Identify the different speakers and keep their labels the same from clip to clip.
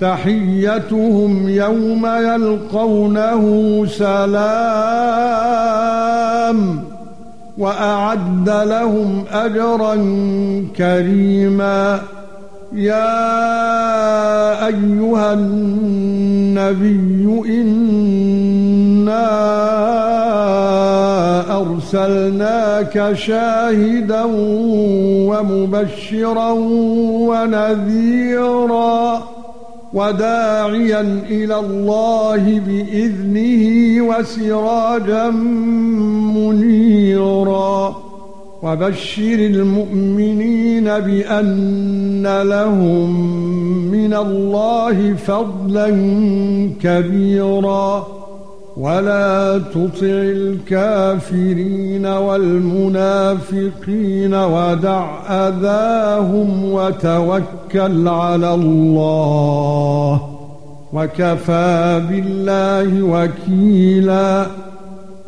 Speaker 1: تحيتهم يوم يلقونه سلام وأعد لهم أجرا كريما. يا أيها النبي إنا أرسلناك شاهدا ومبشرا ونذيرا. وداعيا إلى الله بإذنه وسراجا منيرا. وبشر المؤمنين بأن لهم من الله فضلا كبيرا. ولا تطع الكافرين والمنافقين ودع أذاهم وتوكل على الله وكفى بالله وكيلا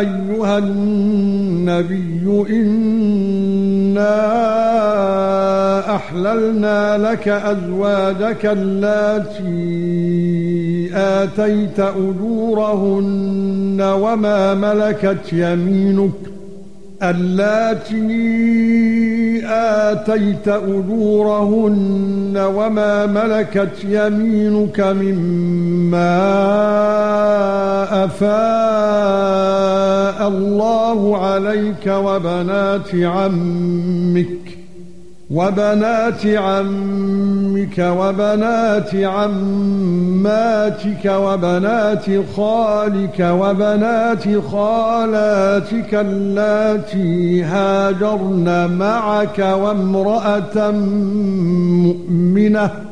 Speaker 1: أيها النبي إنا أحللنا لك أزواجك اللاتي آتيت أجورهن وما ملكت يمينك اللاتي آتيت أجورهن وما ملكت يمينك مما الله عليك وبنات عمك وبنات عمك وبنات عماتك وبنات خالك وبنات خالاتك اللاتي هاجرن معك وامرأة مؤمنة.